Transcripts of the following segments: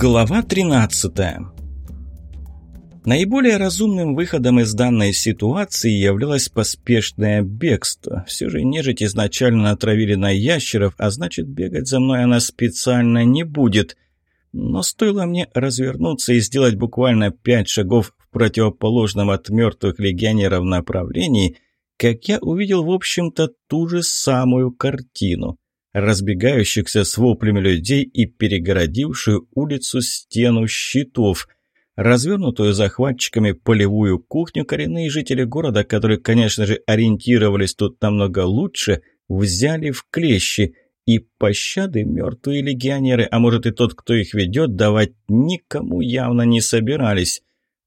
Глава 13 Наиболее разумным выходом из данной ситуации являлось поспешное бегство. Все же нежить изначально натравили на ящеров, а значит бегать за мной она специально не будет. Но стоило мне развернуться и сделать буквально пять шагов в противоположном от мертвых легионеров направлении, как я увидел, в общем-то, ту же самую картину разбегающихся с воплями людей и перегородившую улицу стену щитов. Развернутую захватчиками полевую кухню коренные жители города, которые, конечно же, ориентировались тут намного лучше, взяли в клещи. И пощады мертвые легионеры, а может и тот, кто их ведет, давать никому явно не собирались.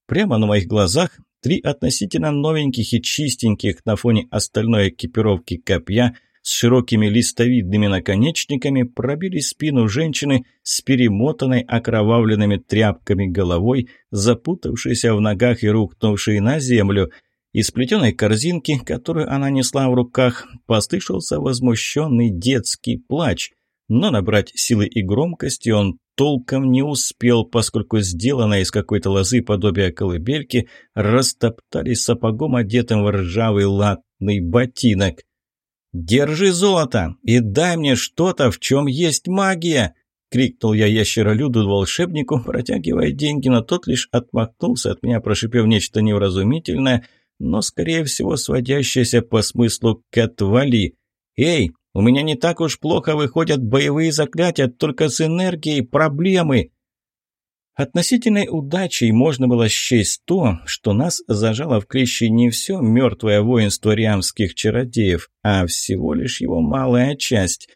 Прямо на моих глазах три относительно новеньких и чистеньких на фоне остальной экипировки копья – с широкими листовидными наконечниками пробили спину женщины с перемотанной окровавленными тряпками головой, запутавшейся в ногах и рухнувшей на землю. Из плетеной корзинки, которую она несла в руках, послышался возмущенный детский плач. Но набрать силы и громкости он толком не успел, поскольку сделанное из какой-то лозы подобие колыбельки растоптали сапогом, одетым в ржавый латный ботинок. «Держи золото и дай мне что-то, в чем есть магия!» — крикнул я ящеролюду-волшебнику, протягивая деньги, но тот лишь отмахнулся от меня, прошипев нечто невразумительное, но, скорее всего, сводящееся по смыслу к «отвали». «Эй, у меня не так уж плохо выходят боевые заклятия, только с энергией проблемы!» Относительной удачей можно было счесть то, что нас зажало в клещи не все мертвое воинство риамских чародеев, а всего лишь его малая часть.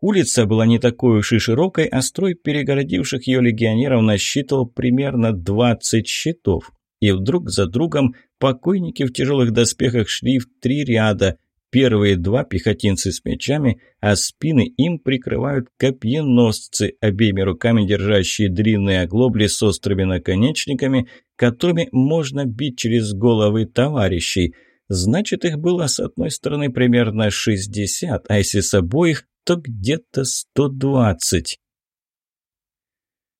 Улица была не такой уж и широкой, а строй перегородивших ее легионеров насчитывал примерно 20 щитов. И вдруг за другом покойники в тяжелых доспехах шли в три ряда, Первые два пехотинцы с мечами, а спины им прикрывают копьеносцы, обеими руками держащие длинные оглобли с острыми наконечниками, которыми можно бить через головы товарищей. Значит, их было с одной стороны примерно 60, а если с обоих, то где-то 120.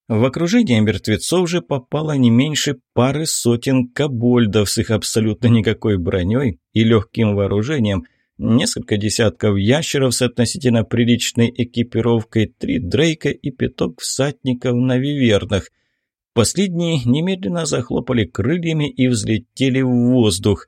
В окружение мертвецов же попало не меньше пары сотен кобольдов с их абсолютно никакой броней и легким вооружением – несколько десятков ящеров с относительно приличной экипировкой, три дрейка и пяток всадников на вивернах. Последние немедленно захлопали крыльями и взлетели в воздух.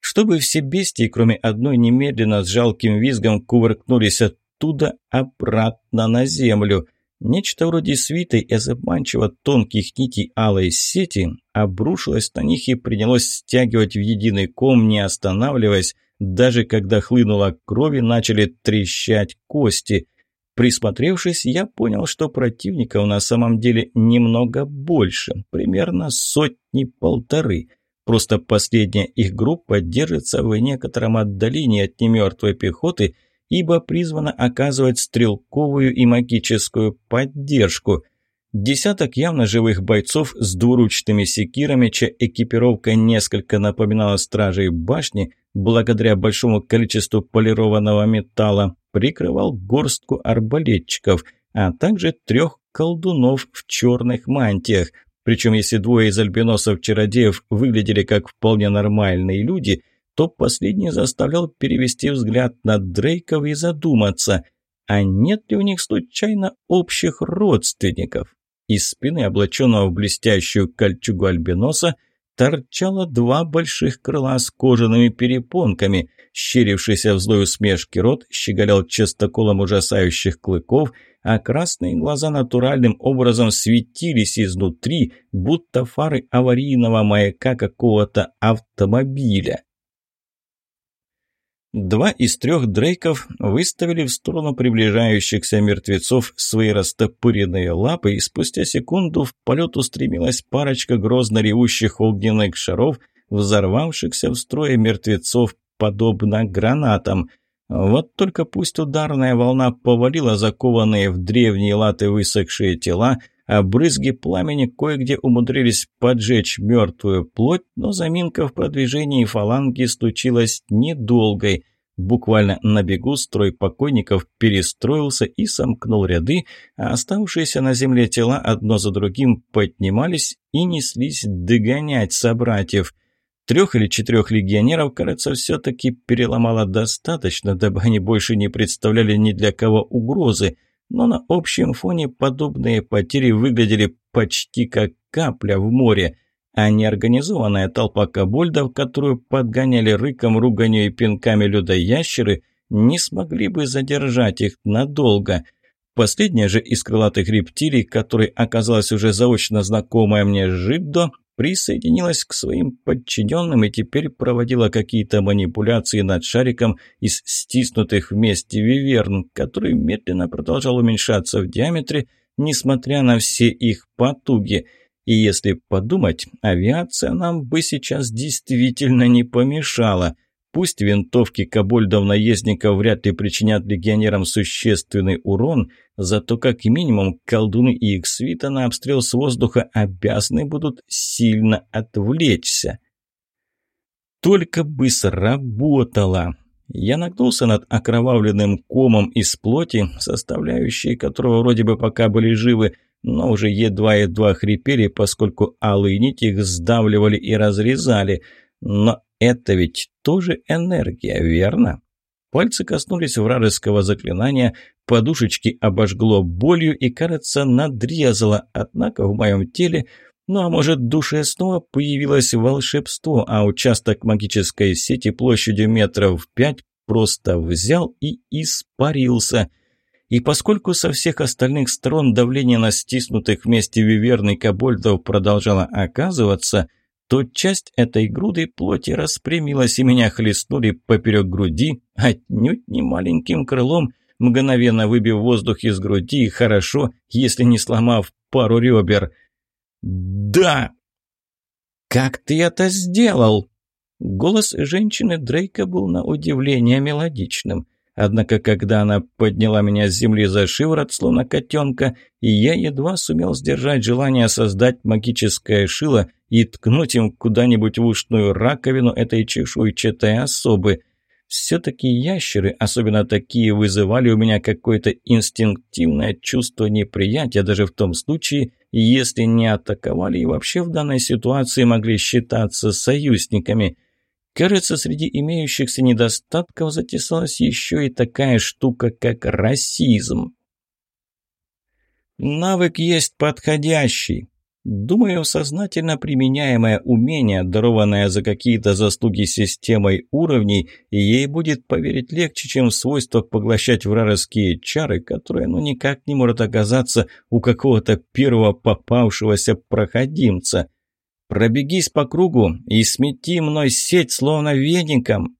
Чтобы все бестии, кроме одной, немедленно с жалким визгом кувыркнулись оттуда обратно на землю. Нечто вроде свитой из обманчиво тонких нитей алой сети обрушилось на них и принялось стягивать в единый ком, не останавливаясь, даже когда хлынула кровь и начали трещать кости. Присмотревшись, я понял, что противников на самом деле немного больше, примерно сотни-полторы. Просто последняя их группа держится в некотором отдалении от немертвой пехоты, ибо призвана оказывать стрелковую и магическую поддержку – Десяток явно живых бойцов с двуручными секирами, чья экипировка несколько напоминала стражей башни, благодаря большому количеству полированного металла, прикрывал горстку арбалетчиков, а также трех колдунов в черных мантиях. Причем если двое из альбиносов-чародеев выглядели как вполне нормальные люди, то последний заставлял перевести взгляд на Дрейков и задуматься, а нет ли у них случайно общих родственников? Из спины, облаченного в блестящую кольчугу альбиноса, торчало два больших крыла с кожаными перепонками. Щерившийся в злой усмешке рот щеголял частоколом ужасающих клыков, а красные глаза натуральным образом светились изнутри, будто фары аварийного маяка какого-то автомобиля. Два из трех дрейков выставили в сторону приближающихся мертвецов свои растопыренные лапы, и спустя секунду в полет устремилась парочка грозно ревущих огненных шаров, взорвавшихся в строе мертвецов, подобно гранатам. Вот только пусть ударная волна повалила закованные в древние латы высохшие тела, а брызги пламени кое-где умудрились поджечь мертвую плоть, но заминка в продвижении фаланги случилась недолгой. Буквально на бегу строй покойников перестроился и сомкнул ряды, а оставшиеся на земле тела одно за другим поднимались и неслись догонять собратьев. Трех или четырех легионеров, кажется, все-таки переломало достаточно, дабы они больше не представляли ни для кого угрозы, но на общем фоне подобные потери выглядели почти как капля в море – а неорганизованная толпа кобольдов, которую подгоняли рыком, руганью и пинками людоящеры, не смогли бы задержать их надолго. Последняя же из крылатых рептилий, которой оказалась уже заочно знакомая мне Жиддо, присоединилась к своим подчиненным и теперь проводила какие-то манипуляции над шариком из стиснутых вместе виверн, который медленно продолжал уменьшаться в диаметре, несмотря на все их потуги – и если подумать, авиация нам бы сейчас действительно не помешала. Пусть винтовки кобольдов-наездников вряд ли причинят легионерам существенный урон, зато как минимум колдуны и их свита на обстрел с воздуха обязаны будут сильно отвлечься. Только бы сработало. Я нагнулся над окровавленным комом из плоти, составляющие которого вроде бы пока были живы, но уже едва-едва хрипели, поскольку алые нити их сдавливали и разрезали. Но это ведь тоже энергия, верно? Пальцы коснулись вражеского заклинания, подушечки обожгло болью и, кажется, надрезало, однако в моем теле... Ну а может, душе снова появилось волшебство, а участок магической сети площадью метров пять просто взял и испарился. И поскольку со всех остальных сторон давление на стиснутых вместе виверны кобольдов продолжало оказываться, то часть этой груды плоти распрямилась и меня хлестнули поперек груди, отнюдь не маленьким крылом, мгновенно выбив воздух из груди и хорошо, если не сломав пару ребер. «Да!» «Как ты это сделал?» Голос женщины Дрейка был на удивление мелодичным – Однако, когда она подняла меня с земли за шиворот, словно котенка, я едва сумел сдержать желание создать магическое шило и ткнуть им куда-нибудь в ушную раковину этой чешуйчатой особы. Все-таки ящеры, особенно такие, вызывали у меня какое-то инстинктивное чувство неприятия, даже в том случае, если не атаковали и вообще в данной ситуации могли считаться союзниками – Кажется, среди имеющихся недостатков затесалась еще и такая штука, как расизм. Навык есть подходящий. Думаю, сознательно применяемое умение, дарованное за какие-то заслуги системой уровней, ей будет поверить легче, чем в свойствах поглощать вражеские чары, которые ну никак не может оказаться у какого-то первого попавшегося проходимца. Пробегись по кругу и смети мной сеть, словно веником».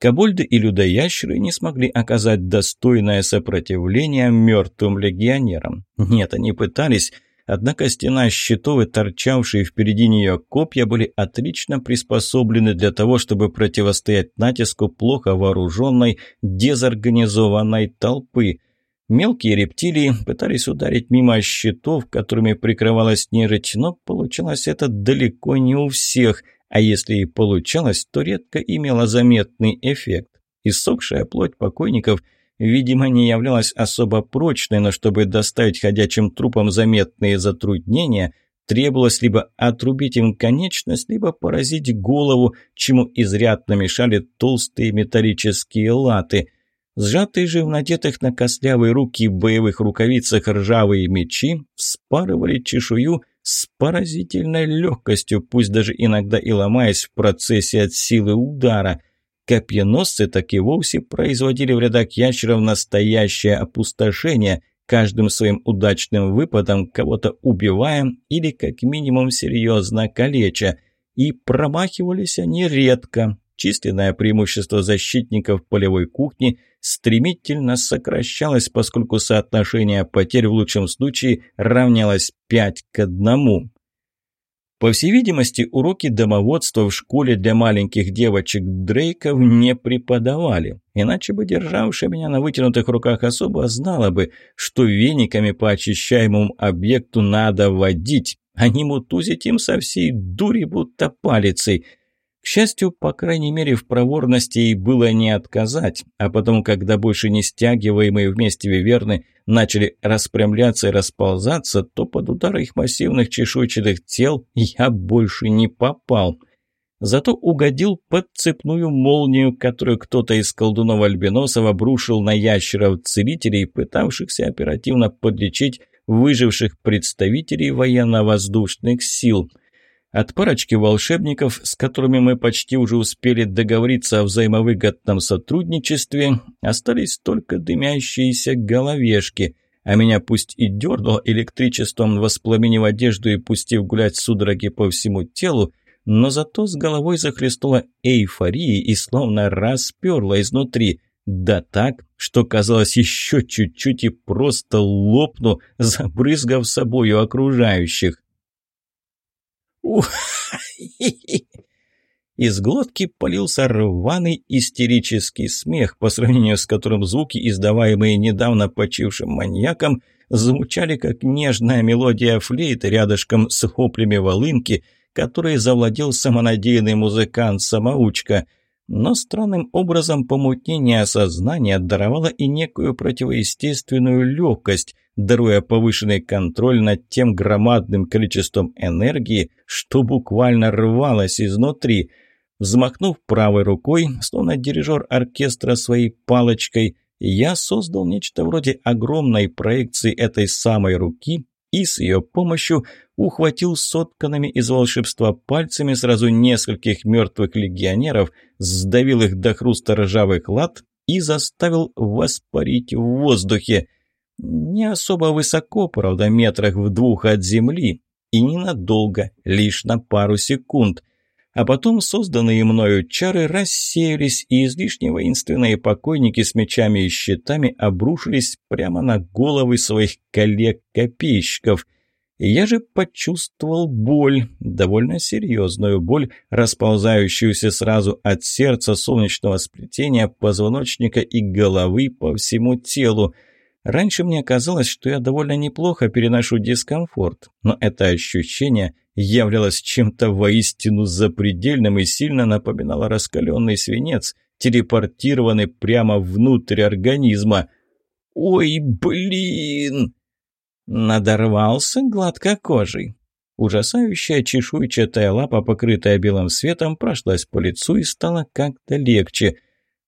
Кобольды и людоящеры не смогли оказать достойное сопротивление мертвым легионерам. Нет, они пытались, однако стена щитов и торчавшие впереди нее копья были отлично приспособлены для того, чтобы противостоять натиску плохо вооруженной, дезорганизованной толпы – Мелкие рептилии пытались ударить мимо щитов, которыми прикрывалась нежить, но получалось это далеко не у всех, а если и получалось, то редко имело заметный эффект. Иссохшая плоть покойников, видимо, не являлась особо прочной, но чтобы доставить ходячим трупам заметные затруднения, требовалось либо отрубить им конечность, либо поразить голову, чему изрядно мешали толстые металлические латы – Сжатые же в надетых на костлявые руки боевых рукавицах ржавые мечи вспарывали чешую с поразительной легкостью, пусть даже иногда и ломаясь в процессе от силы удара. Копьеносцы так и вовсе производили в рядах ящеров настоящее опустошение, каждым своим удачным выпадом кого-то убивая или как минимум серьезно калеча. И промахивались они редко, Численное преимущество защитников полевой кухни стремительно сокращалось, поскольку соотношение потерь в лучшем случае равнялось 5 к 1. По всей видимости, уроки домоводства в школе для маленьких девочек Дрейков не преподавали. Иначе бы державшая меня на вытянутых руках особо знала бы, что вениками по очищаемому объекту надо водить, а не мутузить им со всей дури будто палицей – К счастью, по крайней мере, в проворности ей было не отказать, а потом, когда больше не стягиваемые вместе виверны начали распрямляться и расползаться, то под удар их массивных чешуйчатых тел я больше не попал. Зато угодил под цепную молнию, которую кто-то из колдунов-альбиносов обрушил на ящеров-целителей, пытавшихся оперативно подлечить выживших представителей военно-воздушных сил – от парочки волшебников, с которыми мы почти уже успели договориться о взаимовыгодном сотрудничестве, остались только дымящиеся головешки, а меня пусть и дернуло электричеством, воспламенив одежду и пустив гулять судороги по всему телу, но зато с головой захлестнула эйфории и словно расперла изнутри, да так, что казалось еще чуть-чуть и просто лопну, забрызгав собою окружающих. Из глотки полился рваный истерический смех, по сравнению с которым звуки, издаваемые недавно почившим маньяком, звучали как нежная мелодия флейты рядышком с хоплями волынки, которые завладел самонадеянный музыкант-самоучка. Но странным образом помутнение сознания даровало и некую противоестественную легкость, даруя повышенный контроль над тем громадным количеством энергии, что буквально рвалось изнутри. Взмахнув правой рукой, словно дирижер оркестра своей палочкой, я создал нечто вроде огромной проекции этой самой руки и с ее помощью ухватил сотканными из волшебства пальцами сразу нескольких мертвых легионеров, сдавил их до хруста ржавых лад и заставил воспарить в воздухе. Не особо высоко, правда, метрах в двух от земли, и ненадолго, лишь на пару секунд. А потом созданные мною чары рассеялись, и излишне воинственные покойники с мечами и щитами обрушились прямо на головы своих коллег-копейщиков. Я же почувствовал боль, довольно серьезную боль, расползающуюся сразу от сердца солнечного сплетения, позвоночника и головы по всему телу. Раньше мне казалось, что я довольно неплохо переношу дискомфорт, но это ощущение являлось чем-то воистину запредельным и сильно напоминало раскаленный свинец, телепортированный прямо внутрь организма. «Ой, блин!» Надорвался гладко кожей. Ужасающая чешуйчатая лапа, покрытая белым светом, прошлась по лицу и стало как-то легче –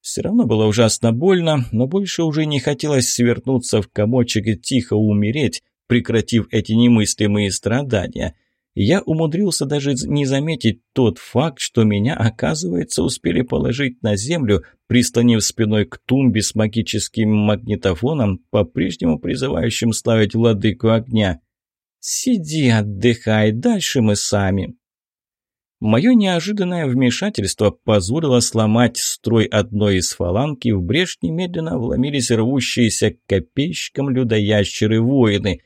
все равно было ужасно больно, но больше уже не хотелось свернуться в комочек и тихо умереть, прекратив эти немыслимые страдания. Я умудрился даже не заметить тот факт, что меня, оказывается, успели положить на землю, прислонив спиной к тумбе с магическим магнитофоном, по-прежнему призывающим славить владыку огня. «Сиди, отдыхай, дальше мы сами». Мое неожиданное вмешательство позволило сломать строй одной из фаланг, и в брешь немедленно вломились рвущиеся к копейщикам людоящеры-воины.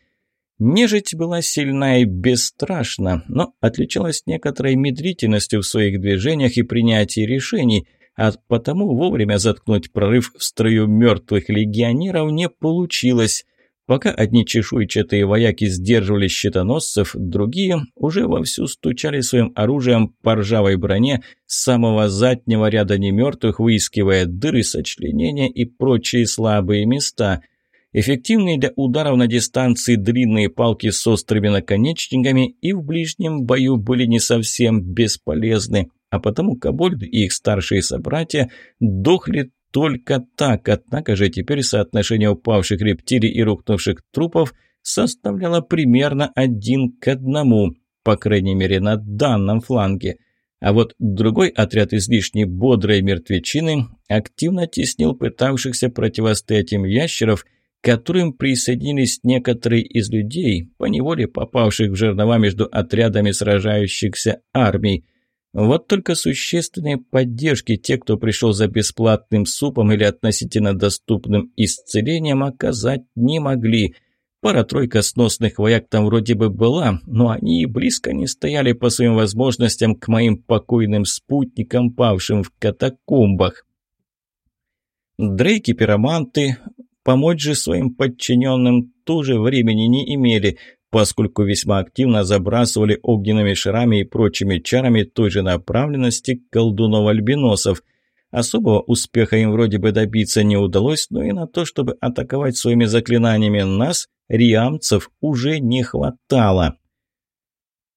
Нежить была сильна и бесстрашна, но отличалась некоторой медлительностью в своих движениях и принятии решений, а потому вовремя заткнуть прорыв в строю мертвых легионеров не получилось. Пока одни чешуйчатые вояки сдерживали щитоносцев, другие уже вовсю стучали своим оружием по ржавой броне самого заднего ряда немертвых, выискивая дыры, сочленения и прочие слабые места. Эффективные для ударов на дистанции длинные палки с острыми наконечниками и в ближнем бою были не совсем бесполезны, а потому кобольды и их старшие собратья дохли только так, однако же теперь соотношение упавших рептилий и рухнувших трупов составляло примерно один к одному, по крайней мере на данном фланге. А вот другой отряд излишне бодрой мертвечины активно теснил пытавшихся противостоять им ящеров, которым присоединились некоторые из людей, поневоле попавших в жернова между отрядами сражающихся армий. Вот только существенной поддержки те, кто пришел за бесплатным супом или относительно доступным исцелением, оказать не могли. Пара-тройка сносных вояк там вроде бы была, но они и близко не стояли по своим возможностям к моим покойным спутникам, павшим в катакомбах. Дрейки-пироманты помочь же своим подчиненным тоже времени не имели, поскольку весьма активно забрасывали огненными шарами и прочими чарами той же направленности колдунов-альбиносов. Особого успеха им вроде бы добиться не удалось, но и на то, чтобы атаковать своими заклинаниями нас, риамцев, уже не хватало.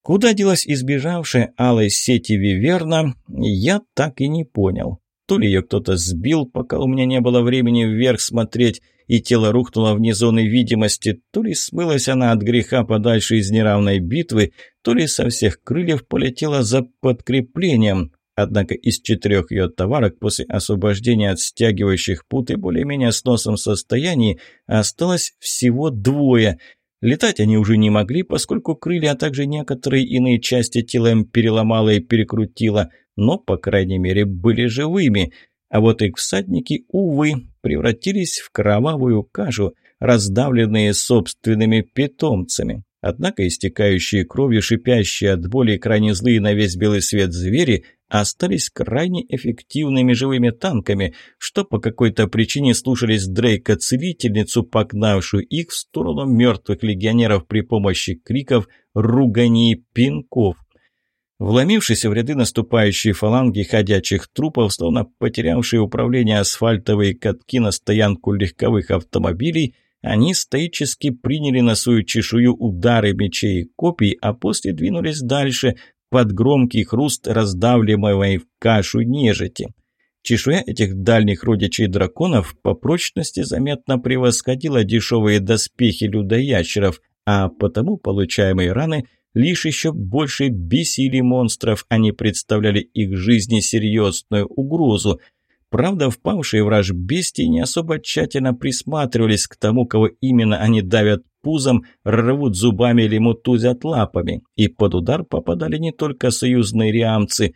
Куда делась избежавшая алой сети Виверна, я так и не понял. То ли ее кто-то сбил, пока у меня не было времени вверх смотреть, и тело рухнуло вне зоны видимости, то ли смылась она от греха подальше из неравной битвы, то ли со всех крыльев полетела за подкреплением. Однако из четырех ее товарок после освобождения от стягивающих пут и более-менее сносом состоянии осталось всего двое. Летать они уже не могли, поскольку крылья, а также некоторые иные части тела им переломало и перекрутило, но, по крайней мере, были живыми. А вот их всадники, увы, превратились в кровавую кашу, раздавленные собственными питомцами. Однако истекающие кровью, шипящие от боли и крайне злые на весь белый свет звери остались крайне эффективными живыми танками, что по какой-то причине слушались Дрейка-целительницу, погнавшую их в сторону мертвых легионеров при помощи криков, руганий пинков. Вломившись в ряды наступающей фаланги ходячих трупов, словно потерявшие управление асфальтовые катки на стоянку легковых автомобилей, они стоически приняли на свою чешую удары мечей и копий, а после двинулись дальше, под громкий хруст раздавливаемой в кашу нежити. Чешуя этих дальних родичей драконов по прочности заметно превосходила дешевые доспехи людоящеров, а потому получаемые раны лишь еще больше бесили монстров, они представляли их жизни серьезную угрозу – Правда, впавшие в раж бестии не особо тщательно присматривались к тому, кого именно они давят пузом, рвут зубами или мутузят лапами. И под удар попадали не только союзные риамцы.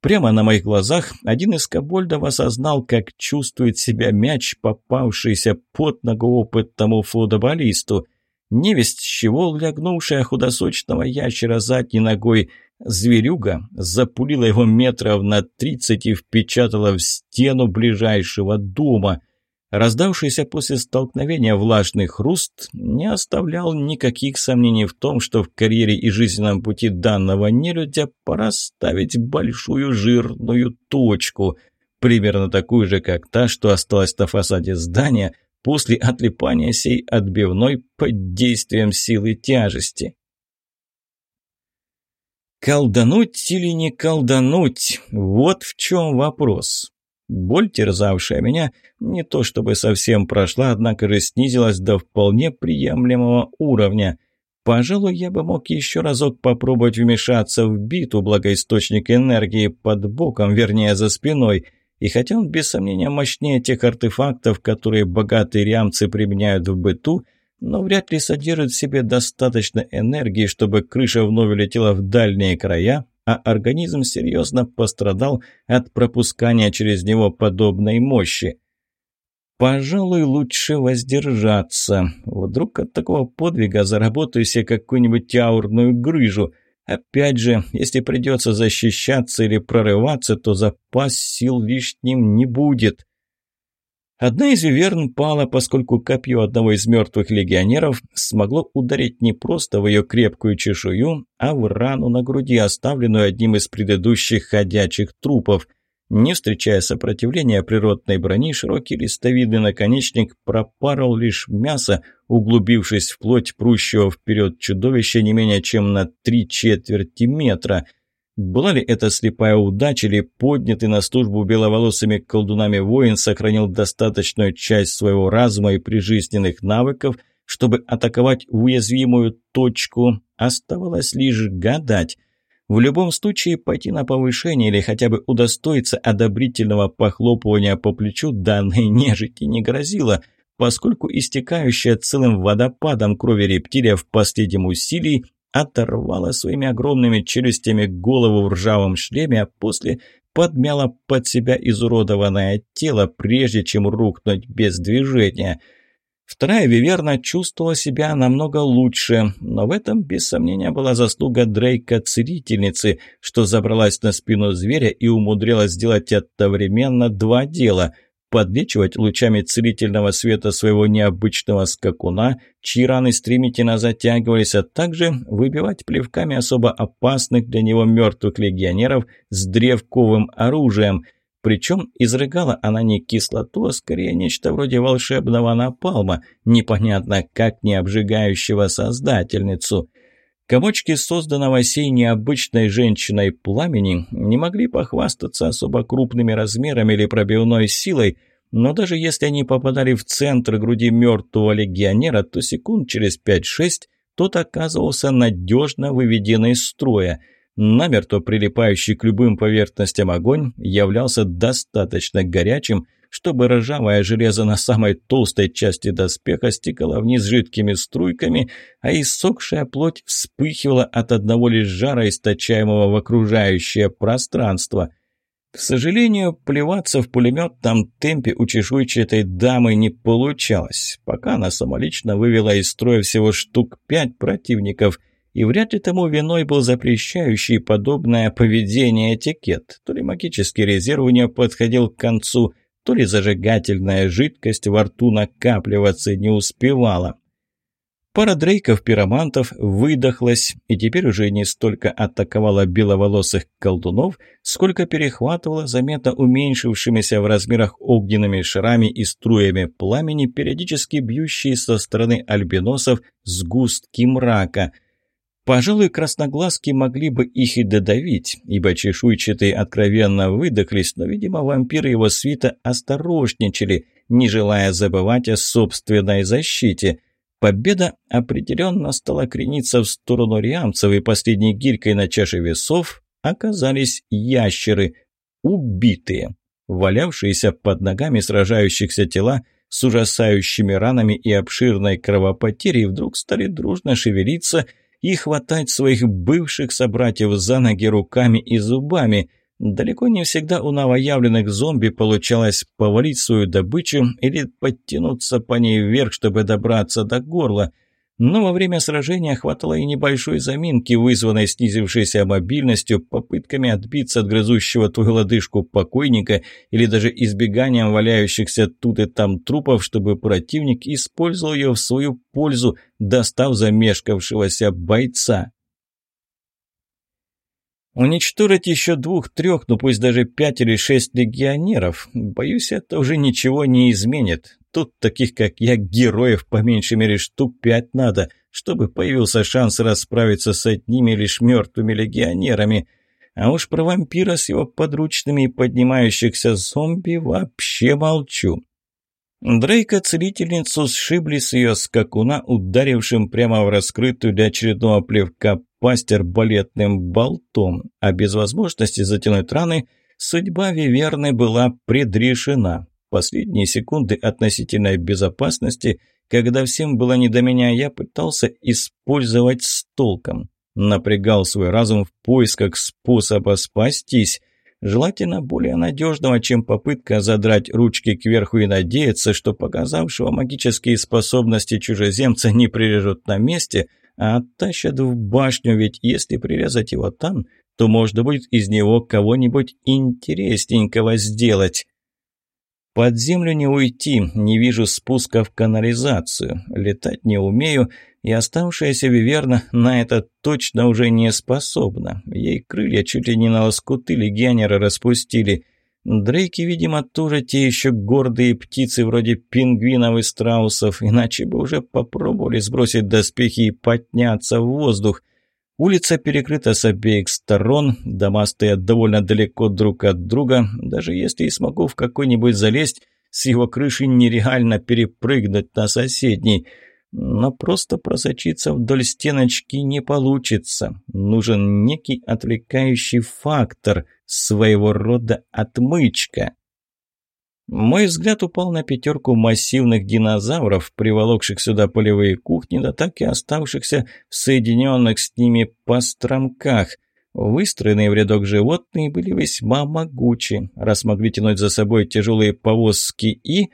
Прямо на моих глазах один из кобольдов осознал, как чувствует себя мяч, попавшийся под ногу опытному футболисту. Невесть с чего лягнувшая худосочного ящера задней ногой – Зверюга запулила его метров на тридцать и впечатала в стену ближайшего дома. Раздавшийся после столкновения влажный хруст не оставлял никаких сомнений в том, что в карьере и жизненном пути данного нелюдя пора ставить большую жирную точку, примерно такую же, как та, что осталась на фасаде здания после отлипания сей отбивной под действием силы тяжести. Колдануть или не колдануть? Вот в чем вопрос. Боль, терзавшая меня, не то чтобы совсем прошла, однако же снизилась до вполне приемлемого уровня. Пожалуй, я бы мог еще разок попробовать вмешаться в биту, благо источник энергии под боком, вернее, за спиной. И хотя он без сомнения мощнее тех артефактов, которые богатые рямцы применяют в быту, но вряд ли содержит в себе достаточно энергии, чтобы крыша вновь летела в дальние края, а организм серьезно пострадал от пропускания через него подобной мощи. Пожалуй, лучше воздержаться. Вдруг от такого подвига заработаю себе какую-нибудь аурную грыжу. Опять же, если придется защищаться или прорываться, то запас сил лишним не будет. Одна из виверн пала, поскольку копье одного из мертвых легионеров смогло ударить не просто в ее крепкую чешую, а в рану на груди, оставленную одним из предыдущих ходячих трупов. Не встречая сопротивления природной брони, широкий листовидный наконечник пропарил лишь мясо, углубившись в плоть прущего вперед чудовища не менее чем на три четверти метра – была ли это слепая удача или поднятый на службу беловолосыми колдунами воин сохранил достаточную часть своего разума и прижизненных навыков, чтобы атаковать уязвимую точку, оставалось лишь гадать. В любом случае пойти на повышение или хотя бы удостоиться одобрительного похлопывания по плечу данной нежити не грозило, поскольку истекающая целым водопадом крови рептилия в последнем усилии оторвала своими огромными челюстями голову в ржавом шлеме, а после подмяла под себя изуродованное тело, прежде чем рухнуть без движения. Вторая Виверна чувствовала себя намного лучше, но в этом, без сомнения, была заслуга Дрейка-целительницы, что забралась на спину зверя и умудрилась сделать одновременно два дела – подлечивать лучами целительного света своего необычного скакуна, чьи раны стремительно затягивались, а также выбивать плевками особо опасных для него мертвых легионеров с древковым оружием. Причем изрыгала она не кислоту, а скорее нечто вроде волшебного напалма, непонятно как не обжигающего создательницу. Комочки созданного сей необычной женщиной пламени не могли похвастаться особо крупными размерами или пробивной силой, но даже если они попадали в центр груди мертвого легионера, то секунд через 5-6 тот оказывался надежно выведенный из строя. Намертво прилипающий к любым поверхностям огонь являлся достаточно горячим, чтобы ржавое железо на самой толстой части доспеха стекало вниз жидкими струйками, а иссохшая плоть вспыхивала от одного лишь жара, источаемого в окружающее пространство. К сожалению, плеваться в пулеметном темпе у чешуйчатой дамы не получалось, пока она самолично вывела из строя всего штук пять противников – и вряд ли тому виной был запрещающий подобное поведение этикет. То ли магический резерв у нее подходил к концу, то ли зажигательная жидкость во рту накапливаться не успевала. Пара дрейков-пиромантов выдохлась и теперь уже не столько атаковала беловолосых колдунов, сколько перехватывала заметно уменьшившимися в размерах огненными шарами и струями пламени, периодически бьющие со стороны альбиносов сгустки мрака – Пожалуй, красноглазки могли бы их и додавить, ибо чешуйчатые откровенно выдохлись, но, видимо, вампиры его свита осторожничали, не желая забывать о собственной защите. Победа определенно стала крениться в сторону риамцев, и последней гирькой на чаше весов оказались ящеры, убитые. Валявшиеся под ногами сражающихся тела с ужасающими ранами и обширной кровопотерей вдруг стали дружно шевелиться – и хватать своих бывших собратьев за ноги руками и зубами. Далеко не всегда у новоявленных зомби получалось повалить свою добычу или подтянуться по ней вверх, чтобы добраться до горла – но во время сражения хватало и небольшой заминки, вызванной снизившейся мобильностью, попытками отбиться от грызущего твою лодыжку покойника или даже избеганием валяющихся тут и там трупов, чтобы противник использовал ее в свою пользу, достав замешкавшегося бойца. Уничтожить еще двух-трех, ну пусть даже пять или шесть легионеров, боюсь, это уже ничего не изменит. Тут таких, как я, героев по меньшей мере штук пять надо, чтобы появился шанс расправиться с одними лишь мертвыми легионерами. А уж про вампира с его подручными и поднимающихся зомби вообще молчу. Дрейка-целительницу сшибли с ее скакуна, ударившим прямо в раскрытую для очередного плевка пасть арбалетным болтом, а без возможности затянуть раны судьба Виверны была предрешена. Последние секунды относительной безопасности, когда всем было не до меня, я пытался использовать с толком. Напрягал свой разум в поисках способа спастись. Желательно более надежного, чем попытка задрать ручки кверху и надеяться, что показавшего магические способности чужеземца не прирежут на месте, а оттащат в башню, ведь если прирезать его там, то можно будет из него кого-нибудь интересненького сделать. Под землю не уйти, не вижу спуска в канализацию, летать не умею, и оставшаяся Виверна на это точно уже не способна. Ей крылья чуть ли не на лоскуты легионера распустили. Дрейки, видимо, тоже те еще гордые птицы вроде пингвинов и страусов, иначе бы уже попробовали сбросить доспехи и подняться в воздух – Улица перекрыта с обеих сторон, дома стоят довольно далеко друг от друга. Даже если и смогу в какой-нибудь залезть, с его крыши нереально перепрыгнуть на соседний. Но просто просочиться вдоль стеночки не получится. Нужен некий отвлекающий фактор, своего рода отмычка. Мой взгляд упал на пятерку массивных динозавров, приволокших сюда полевые кухни, да так и оставшихся в соединенных с ними постромках. Выстроенные в рядок животные были весьма могучи, раз могли тянуть за собой тяжелые повозки и...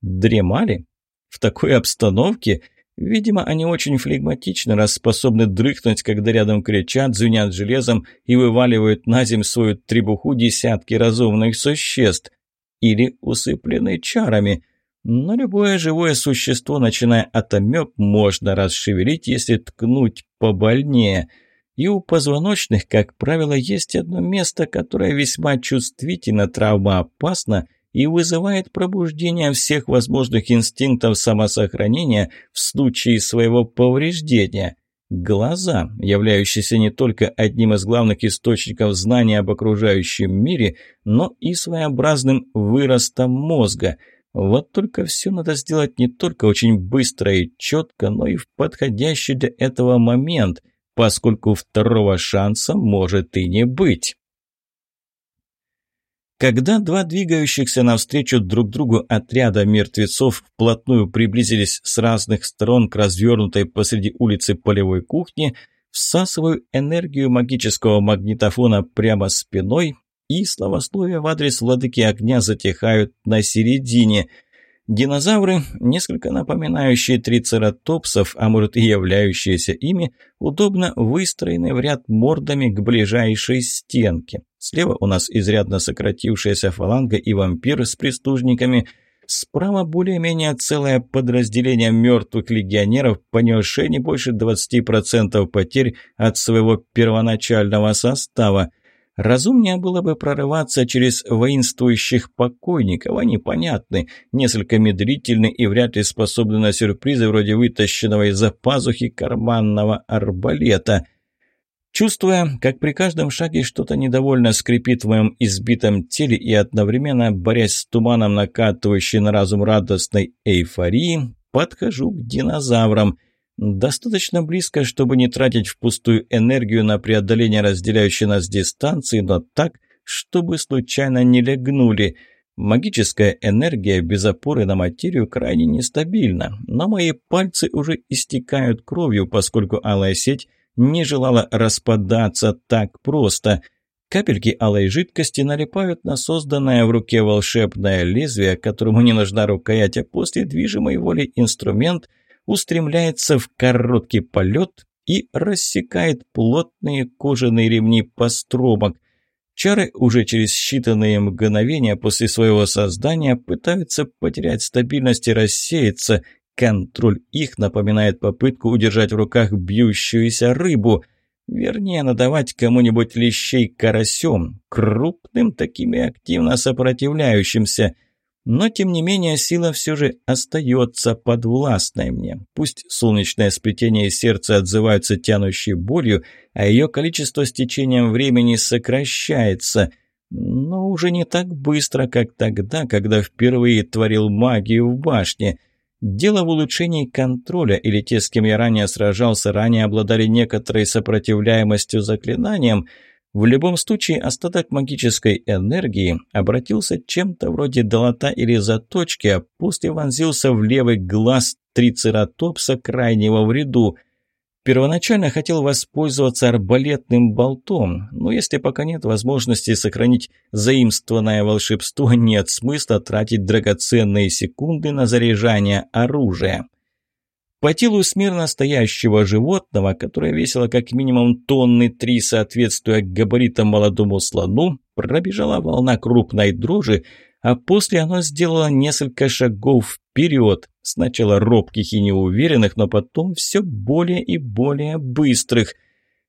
дремали. В такой обстановке, видимо, они очень флегматичны, раз способны дрыхнуть, когда рядом кричат, звенят железом и вываливают на земь свою требуху десятки разумных существ. Или усыплены чарами. Но любое живое существо, начиная от амеб, можно расшевелить, если ткнуть побольнее. И у позвоночных, как правило, есть одно место, которое весьма чувствительно, травмоопасно и вызывает пробуждение всех возможных инстинктов самосохранения в случае своего повреждения. Глаза, являющиеся не только одним из главных источников знания об окружающем мире, но и своеобразным выростом мозга – вот только все надо сделать не только очень быстро и четко, но и в подходящий для этого момент, поскольку второго шанса может и не быть. Когда два двигающихся навстречу друг другу отряда мертвецов вплотную приблизились с разных сторон к развернутой посреди улицы полевой кухне, всасываю энергию магического магнитофона прямо спиной и словословия в адрес владыки огня затихают на середине. Динозавры, несколько напоминающие трицератопсов, а может и являющиеся ими, удобно выстроены в ряд мордами к ближайшей стенке. Слева у нас изрядно сократившаяся фаланга и вампир с престужниками – Справа более-менее целое подразделение мертвых легионеров, понесшее не больше 20% потерь от своего первоначального состава. Разумнее было бы прорываться через воинствующих покойников, они понятны, несколько медлительны и вряд ли способны на сюрпризы вроде вытащенного из-за пазухи карманного арбалета. Чувствуя, как при каждом шаге что-то недовольно скрипит в моем избитом теле и одновременно борясь с туманом накатывающей на разум радостной эйфории, подхожу к динозаврам – Достаточно близко, чтобы не тратить впустую энергию на преодоление разделяющей нас дистанции, но так, чтобы случайно не легнули. Магическая энергия без опоры на материю крайне нестабильна, но мои пальцы уже истекают кровью, поскольку алая сеть не желала распадаться так просто. Капельки алой жидкости налипают на созданное в руке волшебное лезвие, которому не нужна рукоять, а после движимой воли инструмент – устремляется в короткий полет и рассекает плотные кожаные ремни постромок. Чары уже через считанные мгновения после своего создания пытаются потерять стабильность и рассеяться. Контроль их напоминает попытку удержать в руках бьющуюся рыбу. Вернее, надавать кому-нибудь лещей карасем, крупным таким и активно сопротивляющимся – но, тем не менее, сила все же остается подвластной мне. Пусть солнечное сплетение и сердце отзываются тянущей болью, а ее количество с течением времени сокращается, но уже не так быстро, как тогда, когда впервые творил магию в башне. Дело в улучшении контроля, или те, с кем я ранее сражался, ранее обладали некоторой сопротивляемостью заклинаниям, в любом случае, остаток магической энергии обратился чем-то вроде долота или заточки, а после вонзился в левый глаз трицератопса крайнего в ряду. Первоначально хотел воспользоваться арбалетным болтом, но если пока нет возможности сохранить заимствованное волшебство, нет смысла тратить драгоценные секунды на заряжание оружия. По телу смирно стоящего животного, которое весило как минимум тонны три, соответствуя габаритам молодому слону, пробежала волна крупной дрожи, а после оно сделало несколько шагов вперед, сначала робких и неуверенных, но потом все более и более быстрых.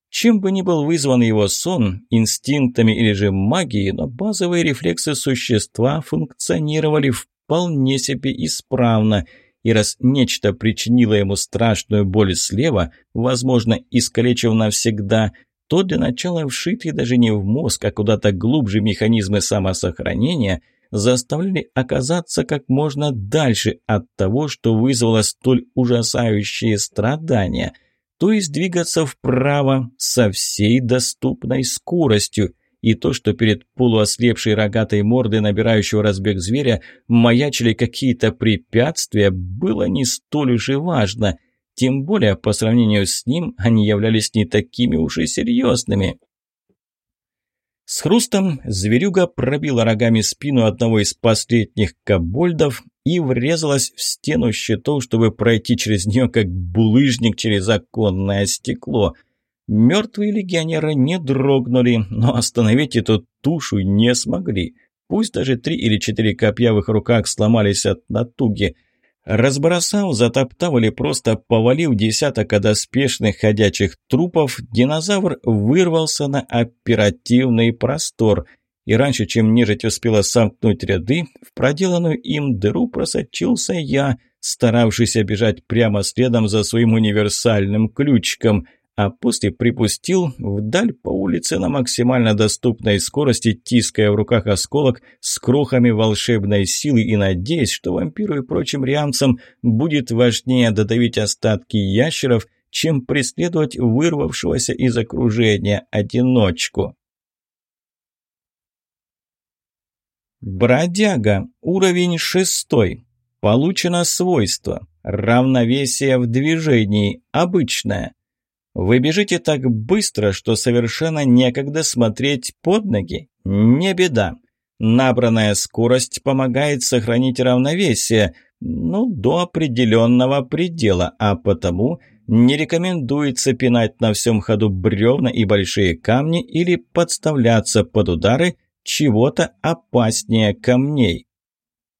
Чем бы ни был вызван его сон, инстинктами или же магией, но базовые рефлексы существа функционировали вполне себе исправно – и раз нечто причинило ему страшную боль слева, возможно, искалечив навсегда, то для начала вшитые даже не в мозг, а куда-то глубже механизмы самосохранения заставляли оказаться как можно дальше от того, что вызвало столь ужасающие страдания, то есть двигаться вправо со всей доступной скоростью, и то, что перед полуослепшей рогатой мордой набирающего разбег зверя маячили какие-то препятствия, было не столь уж и важно. Тем более, по сравнению с ним, они являлись не такими уж и серьезными. С хрустом зверюга пробила рогами спину одного из последних кобольдов и врезалась в стену щитов, чтобы пройти через нее, как булыжник через оконное стекло – Мертвые легионеры не дрогнули, но остановить эту тушу не смогли. Пусть даже три или четыре копья в их руках сломались от натуги. Разбросав, затоптав или просто повалив десяток одоспешных ходячих трупов, динозавр вырвался на оперативный простор – и раньше, чем нежить успела сомкнуть ряды, в проделанную им дыру просочился я, старавшийся бежать прямо следом за своим универсальным ключиком, а после припустил вдаль по улице на максимально доступной скорости, тиская в руках осколок с крохами волшебной силы и надеясь, что вампиру и прочим риамцам будет важнее додавить остатки ящеров, чем преследовать вырвавшегося из окружения одиночку. Бродяга. Уровень шестой. Получено свойство. Равновесие в движении. Обычное. Вы бежите так быстро, что совершенно некогда смотреть под ноги. Не беда. Набранная скорость помогает сохранить равновесие, ну, до определенного предела, а потому не рекомендуется пинать на всем ходу бревна и большие камни или подставляться под удары, чего-то опаснее камней.